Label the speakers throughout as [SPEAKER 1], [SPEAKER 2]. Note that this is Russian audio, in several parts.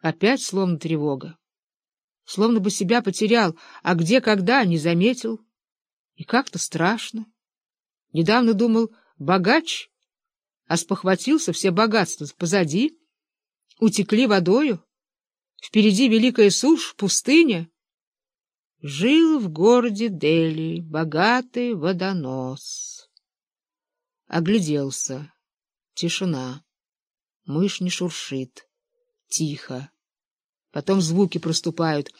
[SPEAKER 1] Опять словно тревога. Словно бы себя потерял, а где, когда, не заметил. И как-то страшно. Недавно думал, богач, а спохватился, все богатства позади, утекли водою. Впереди великая сушь, пустыня. Жил в городе Дели богатый водонос. Огляделся. Тишина. Мышь не шуршит. Тихо. Потом звуки проступают.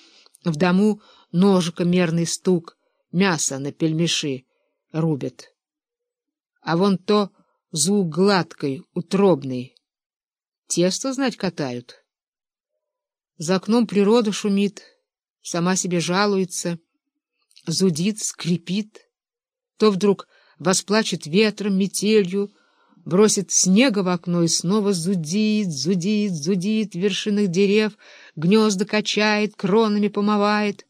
[SPEAKER 1] В дому ножика мерный стук. Мясо на пельмеши рубят. А вон то звук гладкой, утробный. Тесто, знать, катают. За окном природа шумит, сама себе жалуется, зудит, скрипит. То вдруг восплачет ветром, метелью, бросит снега в окно и снова зудит, зудит, зудит в вершинах дерев, гнезда качает, кронами помывает.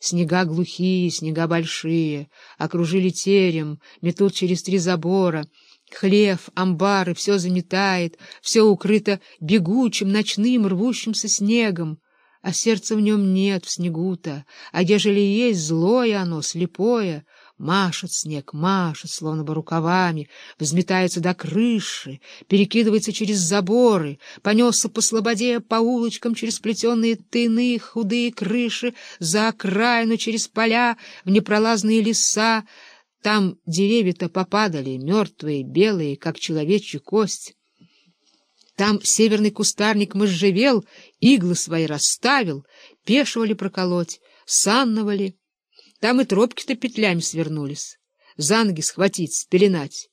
[SPEAKER 1] Снега глухие, снега большие, окружили терем, метут через три забора — Хлев, амбары, все заметает, все укрыто бегучим, ночным, рвущимся снегом. А сердца в нем нет, в снегу-то, а ежели есть злое оно, слепое, машет снег, машет, словно бы рукавами, взметается до крыши, перекидывается через заборы, понесся по слободе, по улочкам, через плетеные тыны, худые крыши, за окраину, через поля, в непролазные леса, там деревья-то попадали, мертвые, белые, как человечья кость. Там северный кустарник можжевел, иглы свои расставил, пешивали проколоть, санновали. Там и тропки-то петлями свернулись, за ноги схватить, спеленать.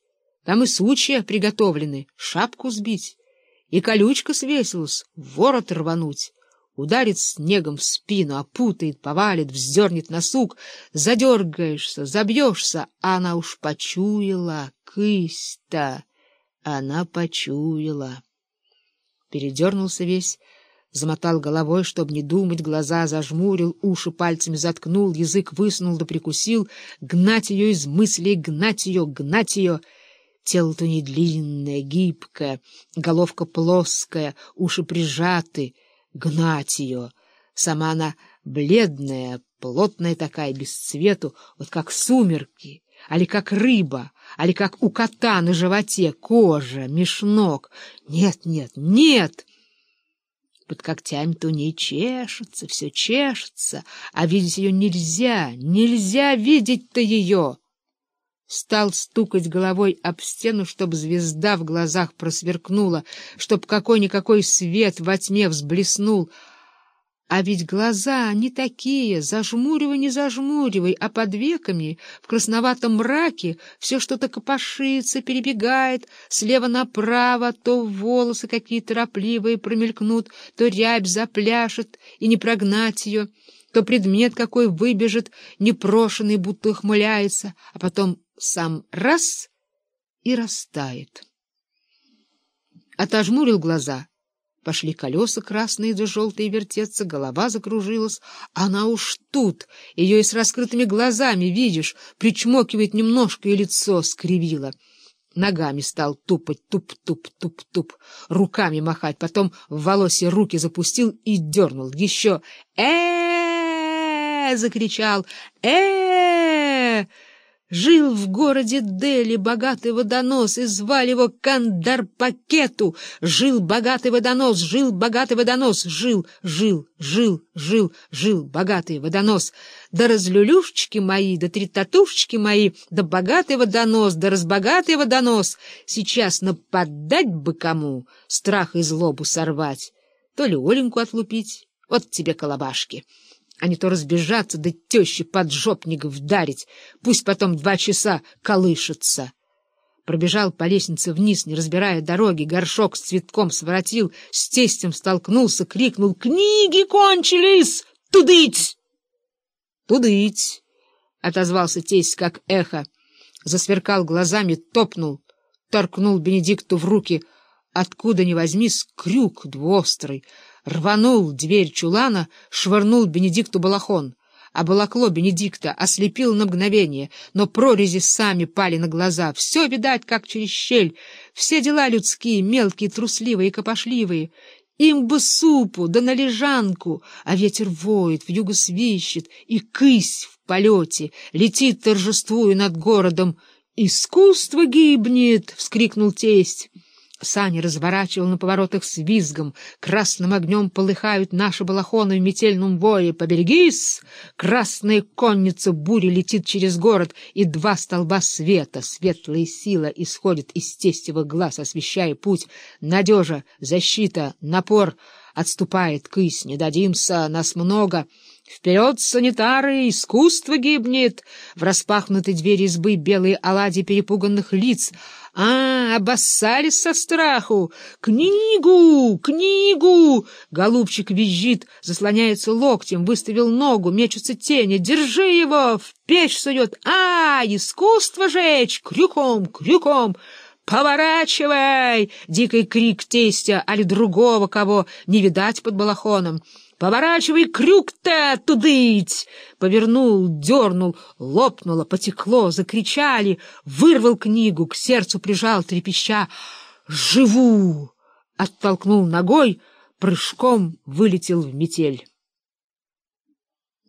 [SPEAKER 1] Там и сучья приготовлены, шапку сбить, и колючка свесилась, ворот рвануть. Ударит снегом в спину, опутает, повалит, вздернет на сук, задергаешься, забьешься, а она уж почуяла, кысь-то, она почуяла. Передернулся весь, замотал головой, чтобы не думать, глаза зажмурил, уши пальцами заткнул, язык высунул да прикусил, гнать ее из мыслей, гнать ее, гнать ее. Тело-то не длинное, гибкое, головка плоская, уши прижаты — гнать ее. Сама она бледная, плотная такая, без цвету, вот как сумерки, али как рыба, али как у кота на животе кожа, мешнок. Нет, нет, нет! Под когтями-то у чешется, все чешется, а видеть ее нельзя, нельзя видеть-то ее стал стукать головой об стену, чтобы звезда в глазах просверкнула, чтобы какой-никакой свет во тьме взблеснул. А ведь глаза не такие, зажмуривай, не зажмуривай, а под веками, в красноватом мраке, все что-то копошится, перебегает, слева направо, то волосы какие торопливые промелькнут, то рябь запляшет, и не прогнать ее, то предмет какой выбежит, непрошенный, будто ухмыляется, а потом сам раз и растает. Отожмурил глаза. Пошли колеса красные да желтые вертеться, голова закружилась. Она уж тут, ее и с раскрытыми глазами, видишь, причмокивает немножко и лицо скривило. Ногами стал тупать, туп-туп-туп-туп, руками махать, потом в волосе руки запустил и дернул. Еще э закричал э Жил в городе Дели богатый водонос, и звали его Кандарпакету. Жил богатый водонос, жил богатый водонос, жил, жил, жил, жил, жил богатый водонос. Да разлюлюшечки мои, да три татушечки мои, да богатый водонос, да разбогатый водонос. Сейчас нападать бы кому, страх и злобу сорвать, то ли Оленьку отлупить, вот тебе колобашки а не то разбежаться, да тещи поджопников вдарить, пусть потом два часа колышется. Пробежал по лестнице вниз, не разбирая дороги, горшок с цветком своротил, с тестем столкнулся, крикнул «Книги кончились! Тудыть!» «Тудыть!» — отозвался тесть, как эхо. Засверкал глазами, топнул, торкнул Бенедикту в руки. Откуда ни возьмись, крюк двуострый — рванул дверь чулана, швырнул Бенедикту балахон. А балакло Бенедикта ослепил на мгновение, но прорези сами пали на глаза. Все, видать, как через щель. Все дела людские, мелкие, трусливые, копошливые. Им бы супу, да на лежанку, а ветер воет, в юго свищет, и кысь в полете летит, торжествуя над городом. «Искусство гибнет!» — вскрикнул тесть. Сани разворачивал на поворотах с визгом. Красным огнем полыхают наши балахоны в метельном вое. Поберегись! Красная конница бури летит через город, и два столба света, светлая сила, исходит из тестевых глаз, освещая путь. Надежа, защита, напор. Отступает кысь, не дадимся, нас много. Вперед, санитары, искусство гибнет! В распахнутой двери избы белые оладьи перепуганных лиц — а, обоссались со страху! Книгу! Книгу! Голубчик визжит, заслоняется локтем, выставил ногу, мечутся тени. Держи его! В печь сует! А, искусство жечь! Крюком, крюком! «Поворачивай!» — дикий крик тестя, али другого кого не видать под балахоном. Поворачивай крюк-то тудыть! Повернул, дернул, лопнуло, потекло, закричали, вырвал книгу, к сердцу прижал, трепеща. «Живу!» Оттолкнул ногой, прыжком вылетел в метель.